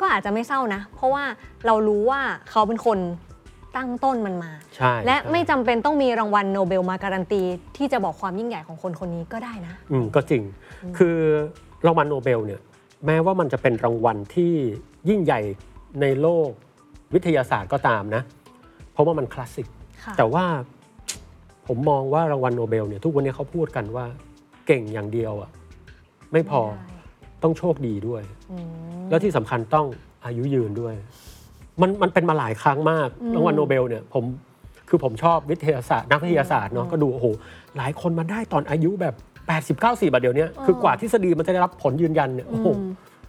[SPEAKER 1] ก็อาจจะไม่เศร้านะ เพราะว่าเรารู้ว่าเขาเป็นคนตั้งต้นมันมา และไม่จำเป็นต้องมีรางวัลโนเบลมาการันตี ที่จะบอกความยิ่งใหญ่ของคนคนนี้ก็ได้นะ
[SPEAKER 2] อืมก็จริง คือรางวัลโนเบลเนี่ยแม้ว่ามันจะเป็นรางวัลที่ยิ่งใหญ่ในโลกวิทยาศาสตร์ก็ตามนะ เพราะว่ามันคลาสสิก แต่ว่า ผมมองว่ารางวัลโนเบลเนี่ยทุกวันนี้เขาพูดกันว่าเก่งอย่างเดียวอะไม่พอต้องโชคดีด้วย แล้วที่สำคัญต้องอายุยืนด้วย มันมันเป็นมาหลายครั้งมากรางวัลโนเบลเนี่ยผมคือผมชอบวิทยาศาสตร์นักวิทยาศาสตร์เนาะก็ดูโอ้โหหลายคนมาได้ตอนอายุแบบ 80 90แบบเดี๋ยวนี้คือกว่าทฤษฎีมันจะได้รับผลยืนยันเนี่ยโอ้โห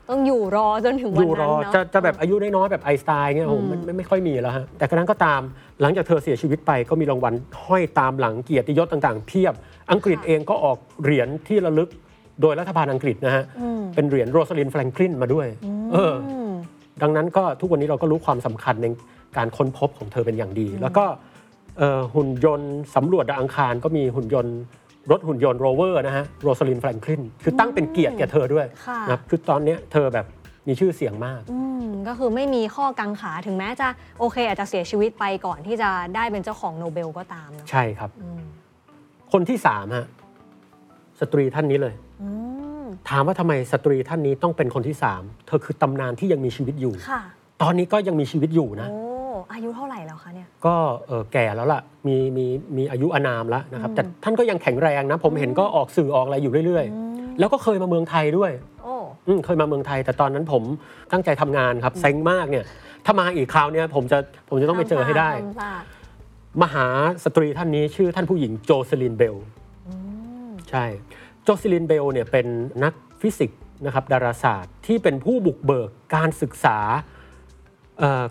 [SPEAKER 1] ต้องอยู่รอจนถึงวันนั้นเนาะ
[SPEAKER 2] จะจะแบบอายุน้อยๆแบบไอสไตล์เงี้ยโอ้มันไม่ไม่ค่อยมีแล้วฮะ แต่กระนั้นก็ตามหลังจากเธอเสียชีวิตไปก็มีรางวัลห้อยตามหลังเกียรติยศต่างๆ เพียบ อังกฤษเองก็ออกเหรียญที่ระลึกโดยรัฐบาลอังกฤษนะฮะ เป็นเหรียญโรสลินแฟรงคลินมาด้วยเออ ดังนั้นก็ทุกวันนี้เราก็รู้ความสำคัญในการค้นพบของเธอเป็นอย่างดี แล้วก็หุ่นยนต์สำรวจดาวอังคารก็มีหุ่นยนต์ รถหุ่นยนต์โรเวอร์นะฮะโรสลินแฟรงคลินคือตั้งเป็นเกียรติแก่เธอด้วยนะคือตอนนี้เธอแบบมีชื่อเสียงมาก
[SPEAKER 1] ก็คือไม่มีข้อกังขาถึงแม้จะโอเค อาจจะเสียชีวิตไปก่อนที่จะได้เป็นเจ้าของโนเบลก็ตาม
[SPEAKER 2] ใช่ครับคนที่สามฮะสตรีท่านนี้เลยถามว่าทำไมสตรีท่านนี้ต้องเป็นคนที่สามเธอคือตำนานที่ยังมีชีวิตอยู่ตอนนี้ก็ยังมีชีวิตอยู่นะ
[SPEAKER 1] อายุเท่าไหร่แล้วคะเนี่ย
[SPEAKER 2] ก็แก่แล้วล่ะมีมีมีอายุอานามแล้วนะครับ แต่ท่านก็ยังแข็งแรงนะ ผมเห็นก็ออกสื่อออกอะไรอยู่เรื่อย ๆ แล้วก็เคยมาเมืองไทยด้วยเคยมาเมืองไทย แต่ตอนนั้นผมตั้งใจทำงานครับเซ็งมากเนี่ย ถ้ามาอีกคราวเนี่ยผมจะผมจะต้องไปเจอให้ได้มหาสตรีท่านนี้ชื่อท่านผู้หญิงโจเซลินเบลใช่ โจเซลินเบลเนี่ยเป็นนักฟิสิกส์นะครับดาราศาสตร์ที่เป็นผู้บุกเบิกการศึกษา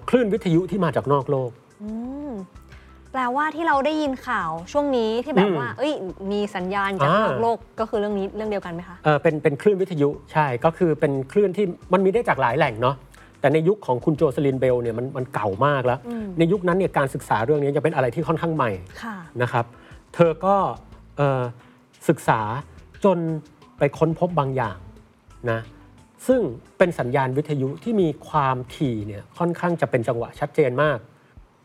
[SPEAKER 2] คลื่นวิทยุที่มาจากนอกโลก
[SPEAKER 1] แปลว่าที่เราได้ยินข่าวช่วงนี้ที่แบบว่า เอ้ย มีสัญญาณจากนอกโลกก็คือเรื่องนี้เรื่องเดียวกันไหมคะ
[SPEAKER 2] เออเป็นเป็นคลื่นวิทยุใช่ก็คือเป็นคลื่นที่มันมีได้จากหลายแหล่งเนาะแต่ในยุคของคุณโจสลินเบลเนี่ยมันมันเก่ามากแล้ว ในยุคนั้นเนี่ยการศึกษาเรื่องนี้จะเป็นอะไรที่ค่อนข้างใหม่นะครับ เธอก็ศึกษาจนไปค้นพบบางอย่างนะ ซึ่งเป็นสัญญาณวิทยุที่มีความถี่เนี่ยค่อนข้างจะเป็นจังหวะชัดเจนมาก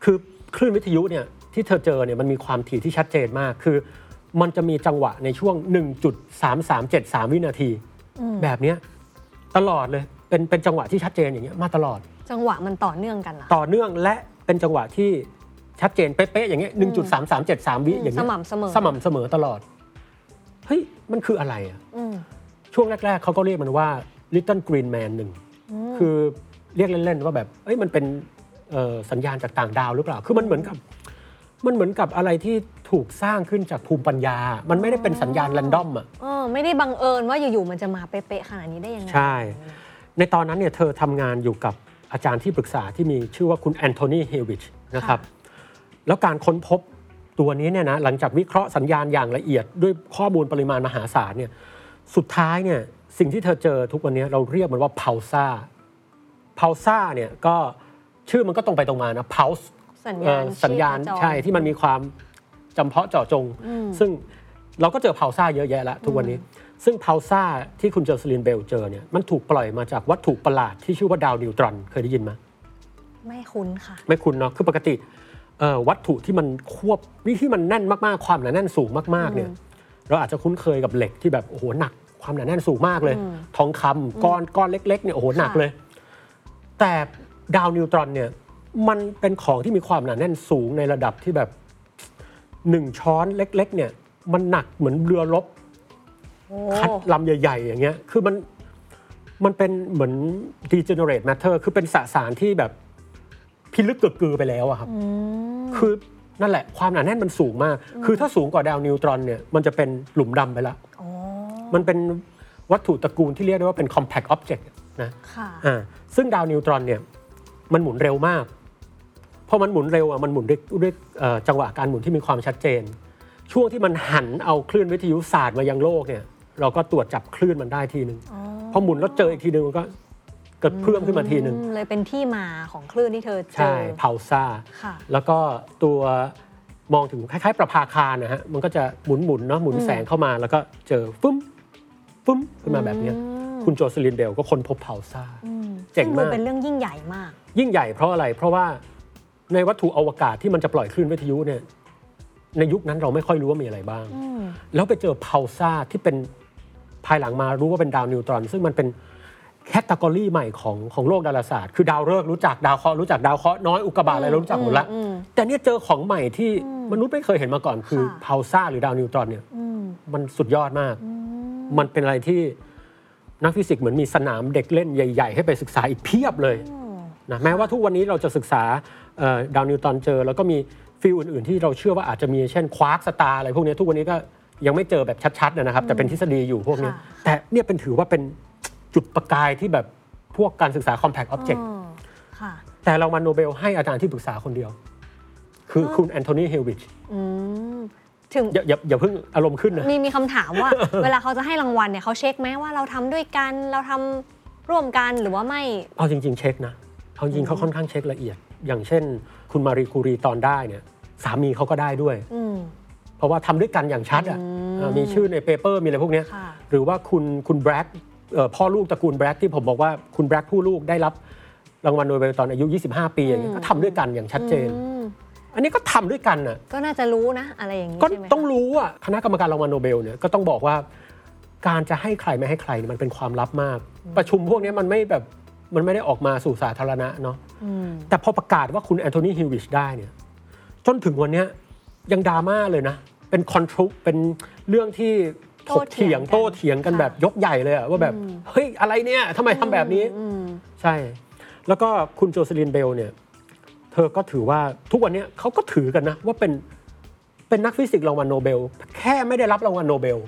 [SPEAKER 2] คือคลื่นวิทยุเนี่ยที่เธอเจอเนี่ยมันมีความถี่ที่ชัดเจนมาก คือ มันจะมีจังหวะในช่วง 1.3373 วินาที แบบนี้ตลอดเลยเป็นเป็นจังหวะที่ชัดเจนอย่างเงี้ยมาตลอด
[SPEAKER 1] จังหวะมันต่อเนื่องกันเหรอ
[SPEAKER 2] ต่อเนื่องและเป็นจังหวะที่ชัดเจนเป๊ะๆอย่างเงี้ย1.3373วิอย่างเงี้
[SPEAKER 1] ยสม่ำเสมอ
[SPEAKER 2] สม่ำเสมอตลอดเฮ้ยมันคืออะไรอะช่วงแรก ๆเขาก็เรียกมันว่า Little Green Man หนึ่งคือเรียกเล่นๆว่าแบบเอ้ยมันเป็นสัญญาณจากต่างดาวหรือเปล่า คือมันเหมือนกับ มันเหมือนกับอะไรที่ถูกสร้างขึ้นจากภูมิปัญญา มันไม่ได้เป็นสัญญาณแรนดอมอะ
[SPEAKER 1] ไม่ได้บังเอิญว่าอยู่ๆมันจะมาเป๊ะๆขนาดนี้ได้ยังไง
[SPEAKER 2] ใช่ ในตอนนั้นเนี่ยเธอทำงานอยู่กับอาจารย์ที่ปรึกษาที่มีชื่อว่าคุณแอนโทนีเฮวิชนะครับ แล้วการค้นพบตัวนี้เนี่ยนะหลังจากวิเคราะห์สัญญาณอย่างละเอียดด้วยข้อมูลปริมาณมหาศาลเนี่ยสุดท้ายเนี่ย สิ่งที่เธอเจอทุกวันนี้เราเรียกมันว่าเพาซ่าเพาซ่าเนี่ยก็ชื่อมันก็ตรงไปตรงมานะ pulseสั
[SPEAKER 1] ญญาณ
[SPEAKER 2] สัญญาณใช่ที่มันมีความจำเพาะเจาะจง ซึ่งเราก็เจอ pulsar เยอะแยะแล้วทุกวันนี้ ซึ่ง pulsar ที่คุณโจเซลินเบลเจอเนี่ยมันถูกปล่อยมาจากวัตถุประหลาดที่ชื่อว่าดาวนิวตรอนเคยได้ยินไหม
[SPEAKER 1] ไม่คุ้นค่ะ
[SPEAKER 2] ไม่คุ้นเนาะคือปกติวัตถุที่มันควบนี่ที่มันแน่นมากๆความหนาแน่นสูงมากๆเนี่ยเราอาจจะคุ้นเคยกับเหล็กที่แบบโอ้โหหนัก ความหนาแน่นสูงมากเลย
[SPEAKER 1] อืม
[SPEAKER 2] ทองคำก้อนก้อนเล็กๆเนี่ยโอ้โหหนัก
[SPEAKER 1] ค่ะ
[SPEAKER 2] เลย แต่ดาวนิวตรอนเนี่ยมันเป็นของที่มีความหนาแน่นสูงในระดับที่แบบหนึ่งช้อนเล็ก ๆ เนี่ย มันหนักเหมือนเรือรบ
[SPEAKER 1] โอ้
[SPEAKER 2] คัดลำใหญ่ ๆ อย่างเงี้ย คือมันมันเป็นเหมือน degenerate matter คือเป็นสสารที่แบบพิลึกเกือกกือไปแล้วอะครับ
[SPEAKER 1] อืม
[SPEAKER 2] คือนั่นแหละความหนาแน่นมันสูงมาก คือถ้าสูงกว่าดาวนิวตรอนเนี่ยมันจะเป็นหลุมดำไปแล้ว
[SPEAKER 1] อ๋อ
[SPEAKER 2] มันเป็นวัตถุตระกูลที่เรียกได้ว่าเป็น compact object นะ
[SPEAKER 1] ค่ะ
[SPEAKER 2] อ่าซึ่งดาวนิวตรอนเนี่ยมันหมุนเร็วมากพอมันหมุนเร็วอะมันหมุนด้วยด้วยเอ่อจังหวะการหมุนที่มีความชัดเจน ช่วงที่มันหันเอาคลื่นวิทยุศาสตร์มายังโลกเนี่ยเราก็ตรวจจับคลื่นมันได้ทีหนึ่ง
[SPEAKER 1] อ๋อ
[SPEAKER 2] พอหมุนแล้วเจออีกทีหนึ่งมันก็เกิดเพิ่มขึ้นมาทีหนึ่ง
[SPEAKER 1] อืมเลยเป็นที่มาของคลื่นที่เธอเจ
[SPEAKER 2] ใช่
[SPEAKER 1] อ
[SPEAKER 2] เผาซ่า
[SPEAKER 1] ค่ะ
[SPEAKER 2] แล้วก็ตัวมองถึงคล้ายๆ ประภาคารนะฮะมันก็จะหมุนหมุนๆเนาะหมุน
[SPEAKER 1] อืม
[SPEAKER 2] แสงเข้ามาแล้วก็เจอฟึ้ม ฟึ้มขึ้นมาแบบเนี้ย
[SPEAKER 1] อืม
[SPEAKER 2] คุณโจเซลินเบลก็ค้นพบ pulsar
[SPEAKER 1] อืม
[SPEAKER 2] เจ๋ง
[SPEAKER 1] ซึ่
[SPEAKER 2] มาก
[SPEAKER 1] ดูเป็นเรื่องยิ่งใหญ่มาก
[SPEAKER 2] ยิ่งใหญ่เพราะอะไร เพราะว่าในวัตถุอวกาศที่มันจะปล่อยคลื่นวิทยุเนี่ยในยุคนั้นเราไม่ค่อยรู้ว่ามีอะไรบ้าง
[SPEAKER 1] อืม
[SPEAKER 2] แล้วไปเจอ pulsar ที่เป็นภายหลังมารู้ว่าเป็นดาวนิวตรอน ซึ่งมันเป็น category ใหม่ของของโลกดาราศาสตร์ คือดาวฤกษ์รู้จักดาวเคราะห์รู้จักดาวเคราะห์น้อยอุกกาบาตอะไรเรารู้จักหมดละ
[SPEAKER 1] อืม
[SPEAKER 2] แต่เนี่ยเจอของใหม่ที่
[SPEAKER 1] อืม
[SPEAKER 2] มนุษย์ไม่เคยเห็นมาก่อน คือ
[SPEAKER 1] ค่ะ
[SPEAKER 2] pulsar หรือดาวนิวตรอนเนี่ย
[SPEAKER 1] อืม
[SPEAKER 2] มันสุดยอดมาก
[SPEAKER 1] อื ม
[SPEAKER 2] มันเป็นอะไรที่นักฟิสิกส์เหมือนมีสนามเด็กเล่นใหญ่ ๆ ให้ไปศึกษาอีกเพียบเลย
[SPEAKER 1] อืม
[SPEAKER 2] นะแม้ว่าทุกวันนี้เราจะศึกษาเอ่อดาวนิวตรอนเจอ แล้วก็มี field อื่นๆ ที่เราเชื่อว่าอาจจะมีเช่น quark star อะไรพวกนี้ทุกวันนี้ก็ยังไม่เจอแบบชัดๆนะครับ แต่เป็นทฤษฎีอยู่พวกนี้
[SPEAKER 1] ค่ะ
[SPEAKER 2] แต่เนี่ยเป็นถือว่าเป็นจุดประกายที่แบบพวกการศึกษา compact object
[SPEAKER 1] อ๋อค่ะ
[SPEAKER 2] แต่รางวัลโนเบลให้อาจารย์ที่ปรึกษาคนเดียว คือคุณแอนโทนีฮิวอิช
[SPEAKER 1] อืม ถึง
[SPEAKER 2] อย่าอย่าอย่าเพิ่งอารมณ์ขึ้นนะ
[SPEAKER 1] มีมีคำถามว่า เวลาเขาจะให้รางวัลเนี่ยเขาเช็คไหมว่าเราทำด้วยกันเราทำร่วมกันหรือว่าไม่
[SPEAKER 2] เอาจริง ๆ เช็คนะเอาจริงๆเขาค่อนข้างเช็คละเอียด อย่างเช่น คุณมารีคูรีตอนได้เนี่ยสามีเขาก็ได้ด้วย
[SPEAKER 1] อืม
[SPEAKER 2] เพราะว่าทำด้วยกันอย่างชัดอะ
[SPEAKER 1] อืม
[SPEAKER 2] เอ่อมีชื่อใน paper มีอะไรพวกเนี้ย
[SPEAKER 1] ค่ะ
[SPEAKER 2] หรือว่าคุณคุณแบรกก์เอ่อพ่อลูกตระกูลแบรกก์ที่ผมบอกว่าคุณแบรกก์ผู้ลูกได้รับรางวัลโนเบลตอนอายุ 25 ปีอย่างเงี้ย
[SPEAKER 1] อืม
[SPEAKER 2] ก็ทำด้วยกันอย่างชัดเจน
[SPEAKER 1] อืม
[SPEAKER 2] อันนี้ก็ทำด้วยกันอะ
[SPEAKER 1] ก็น่าจะรู้นะ อะไรอย่างนี้
[SPEAKER 2] ก็
[SPEAKER 1] ใช่ไหมคะ
[SPEAKER 2] ต้องรู้อะคณะกรรมการรางวัลโนเบลเนี่ยก็ต้องบอกว่า การจะให้ใครไม่ให้ใครเนี่ยมันเป็นความลับมาก ประชุมพวกเนี้ยมันไม่แบบมันไม่ได้ออกมาสู่สาธารณะเนาะ
[SPEAKER 1] อืม
[SPEAKER 2] แต่พอประกาศว่าคุณแอนโทนีฮิวอิชได้เนี่ย จนถึงวันเนี้ยยังดราม่าเลยนะ เป็น contro เป็นเรื่องที่ถกเถียง
[SPEAKER 1] โต้
[SPEAKER 2] โต้
[SPEAKER 1] เถี
[SPEAKER 2] เถีย
[SPEAKER 1] ย
[SPEAKER 2] ง
[SPEAKER 1] งกั
[SPEAKER 2] กัน
[SPEAKER 1] น
[SPEAKER 2] แบบยกใหญ่เลยอะว่าแบบ
[SPEAKER 1] อืม
[SPEAKER 2] เฮ้ย อะไรเนี่ยทำไมทำแบบนี้
[SPEAKER 1] อืม
[SPEAKER 2] ใช่ แล้วก็คุณโจเซลินเบลเนี่ย เธอก็ถือว่าทุกวันเนี้ยเขาก็ถือกันนะว่าเป็นเป็นนักฟิสิกส์รางวัลโนเบล แค่ไม่ได้รับรางวัลโนเบล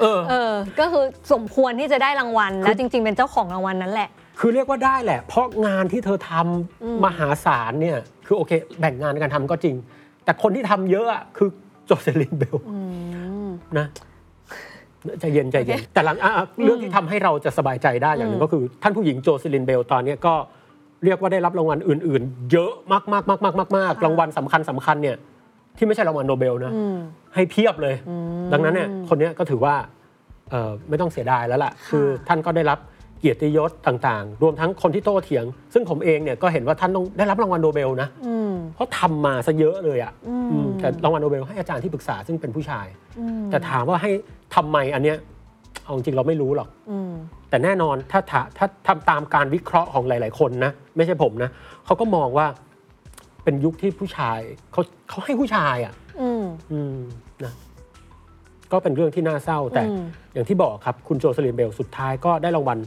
[SPEAKER 2] เออ
[SPEAKER 1] เออ ก็คือสมควรที่จะได้รางวัล แล้วจริง ๆ เป็นเจ้าของรางวัลนั้นแหละ
[SPEAKER 2] คือเรียกว่าได้แหละ เพราะงานที่เธอทำ
[SPEAKER 1] อืม
[SPEAKER 2] มหาศาลเนี่ย คือโอเค แบ่งงานกันทำก็จริง แต่คนที่ทำเยอะอะคือโจเซลินเบล
[SPEAKER 1] อืม
[SPEAKER 2] นะใจเย็นใจเย็นแต่หลังอะอะเรื่องที่ทำให้เราจะสบายใจได้อย่างหนึง
[SPEAKER 1] อืม
[SPEAKER 2] ก็คือ ท่านผู้หญิงโจเซลินเบลตอนเนี้ยก็ เรียกว่าได้รับรางวัลอื่น ๆ เยอะมากมากมากมากมากมากรางวัลสำคัญสำคัญเนี่ยที่ไม่ใช่รางวัลโนเบลนะ
[SPEAKER 1] อืม
[SPEAKER 2] ให้เพียบเลย
[SPEAKER 1] อืม
[SPEAKER 2] ดังนั้นเนี่ยคนเนี้ยก็ถือว่าเอ่อไม่ต้องเสียดายแล้วล่ะ
[SPEAKER 1] ค่ะ
[SPEAKER 2] คือท่านก็ได้รับเกียรติยศต่างๆ รวมทั้งคนที่โต้เถียง ซึ่งผมเองเนี่ยก็เห็นว่าท่านต้องได้รับรางวัลโนเบลนะ
[SPEAKER 1] อืม
[SPEAKER 2] เพราะทำมาซะเยอะเลยอะ
[SPEAKER 1] อืม
[SPEAKER 2] อืมแต่รางวัลโนเบลให้อาจารย์ที่ปรึกษาซึ่งเป็นผู้ชาย
[SPEAKER 1] อืม
[SPEAKER 2] แต่ถามว่าให้ทำไมอันเนี้ย เอาจริงๆเราไม่รู้หรอก
[SPEAKER 1] อืม
[SPEAKER 2] แต่แน่นอนถ้าถาถ้าทำตามการวิเคราะห์ของหลาย ๆ คนนะ ไม่ใช่ผมนะเขาก็มองว่าเป็นยุคที่ผู้ชายเขาเขาให้ผู้ชายอะ
[SPEAKER 1] อืม
[SPEAKER 2] อืมนะก็เป็นเรื่องที่น่าเศร้า แต่
[SPEAKER 1] อืม
[SPEAKER 2] อย่างที่บอกครับคุณโจเซลินเบลสุดท้ายก็ได้รางวัล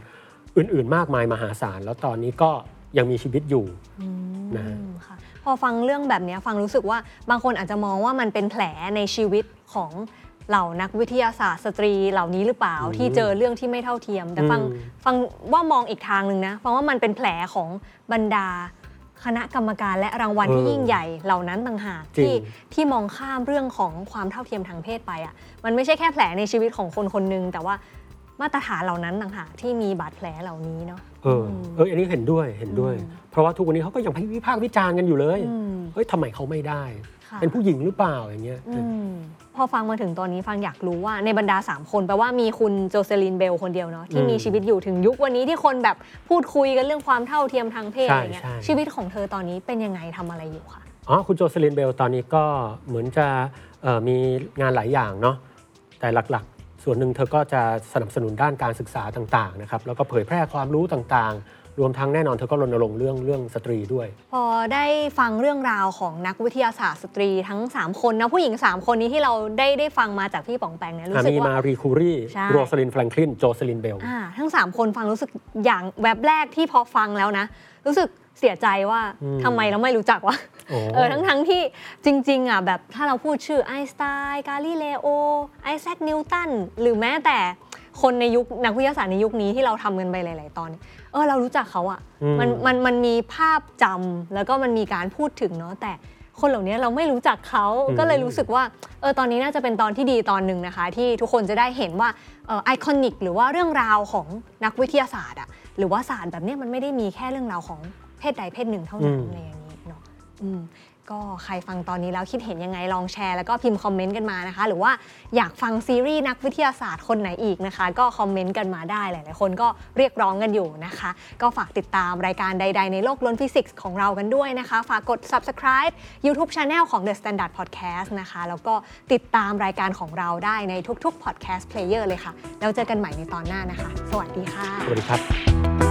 [SPEAKER 2] อื่น ๆ มากมายมหาศาล แล้วตอนนี้ก็ยังมีชีวิตอยู่
[SPEAKER 1] อืม
[SPEAKER 2] นะฮะ
[SPEAKER 1] ค่ะพอฟังเรื่องแบบเนี้ยฟังรู้สึกว่าบางคนอาจจะมองว่ามันเป็นแผลในชีวิตของ เหล่านักวิทยาศาสตร์สตรีเหล่านี้หรือเปล่า
[SPEAKER 2] อืม
[SPEAKER 1] ที่เจอเรื่องที่ไม่เท่าเทียม แต่ฟัง
[SPEAKER 2] อืม
[SPEAKER 1] ฟังว่ามองอีกทางหนึ่งนะฟังว่ามันเป็นแผลของบรรดาคณะกรรมการและรางวัลที่ยิ่งใหญ่เหล่านั้นต่างหาก
[SPEAKER 2] จริง
[SPEAKER 1] ที่ที่มองข้ามเรื่องของความเท่าเทียมทางเพศไปอะมันไม่ใช่แค่แผลในชีวิตของคนคนหนึงแต่ว่ามาตรฐานเหล่านั้นต่างหากที่มีบาดแผลเหล่านี้เนาะ
[SPEAKER 2] เออเอออันนี้เห็นด้วยเห็นด้วย
[SPEAKER 1] อืม
[SPEAKER 2] เพราะว่าทุกวันนี้เขาก็ยังวิพากษ์วิจารณ์กันอยู่เลย
[SPEAKER 1] อืม
[SPEAKER 2] เฮ้ยทำไมเขาไม่ได้
[SPEAKER 1] ค่ะ
[SPEAKER 2] เป็นผู้หญิงหรือเปล่าอย่างเงี้ย
[SPEAKER 1] อืมพอฟังมาถึงตอนนี้ฟังอยากรู้ว่าในบรรดา 3 คนแปลว่ามีคุณโจเซลินเบลคนเดียวเนาะที่
[SPEAKER 2] อืม
[SPEAKER 1] มีชีวิตอยู่ถึงยุควันนี้ที่คนแบบพูดคุยกันเรื่องความเท่าเทียมทางเพศ
[SPEAKER 2] ใช่
[SPEAKER 1] อะไรเงี้ย
[SPEAKER 2] ใช่
[SPEAKER 1] ชีวิตของเธอตอนนี้เป็นยังไงทำอะไรอยู่คะ
[SPEAKER 2] อ๋อคุณโจเซลินเบลตอนนี้ก็เหมือนจะเอ่อมีงานหลายอย่างเนาะแต่หลักๆ ส่วนหนึ่งเธอก็จะสนับสนุนด้านการศึกษาต่างๆนะครับแล้วก็เผยแพร่ความรู้ต่างๆ รวมทั้งแน่นอนเธอก็รณรงค์เรื่องเรื่องสตรีด้วย
[SPEAKER 1] พอได้ฟังเรื่องราวของนักวิทยาศาสตร์สตรีทั้ง 3 คนนะผู้หญิง 3 คนนี้ที่เราได้ได้ฟังมาจากพี่ป๋องแปงเนี่ยรู้สึก
[SPEAKER 2] มี
[SPEAKER 1] ว่า
[SPEAKER 2] มารีคูรี
[SPEAKER 1] ใช่
[SPEAKER 2] โรสลินแฟรงคลินโจเซลินเบล
[SPEAKER 1] อ่าทั้ง 3 คนฟังรู้สึกอย่างแวบแรกที่พอฟังแล้วนะ รู้สึก เสียใจว่า
[SPEAKER 2] อืม
[SPEAKER 1] ทำไมเราไม่รู้จักวะ
[SPEAKER 2] โอ้
[SPEAKER 1] เออทั้งทั้งๆที่จริงๆอะแบบถ้าเราพูดชื่อไอน์สไตน์น์กาลิเลโอไอแซคนิวตันหรือแม้แต่คนในยุคนักวิทยาศาสตร์ในยุคนี้ที่เราทำกันไปหลาย ๆ ตอนเนี่ยเออเรารู้จักเขาอะ
[SPEAKER 2] อืม
[SPEAKER 1] มันมันมันมีภาพจำแล้วก็มันมีการพูดถึงเนาะแต่คนเหล่านี้เราไม่รู้จักเขาก็เลยรู้สึกว่าเออตอนนี้น่าจะเป็นตอนที่ดีตอนหนึ่งนะคะ ที่ทุกคนจะได้เห็นว่าไอคอนิกหรือว่าเรื่องราวของนักวิทยาศาสตร์อะหรือว่าศาสตร์แบบเนี้ยมันไม่ได้มีแค่เรื่องราวของ เพศใดเพศหนึ่งเท่านั้น
[SPEAKER 2] อืม
[SPEAKER 1] อะไรอย่างนี้เนาะอืมก็ใครฟังตอนนี้แล้วคิดเห็นยังไงลองแชร์แล้วก็พิมพ์คอมเมนต์กันมานะคะ หรือว่าอยากฟังซีรีส์นักวิทยาศาสตร์คนไหนอีกนะคะ ก็คอมเมนต์กันมาได้หลาย ๆ คนก็เรียกร้องกันอยู่นะคะ ก็ฝากติดตามรายการใด ๆ ในโลกล้นฟิสิกส์ของเรากันด้วยนะคะ ฝากกด subscribe YouTube Channel ของ The Standard Podcast นะคะ แล้วก็ติดตามรายการของเราได้ในทุก ๆ podcast player เลยค่ะแล้วเจอกันใหม่ในตอนหน้านะคะ สวัสดีค่ะ
[SPEAKER 2] สวัสดีครับ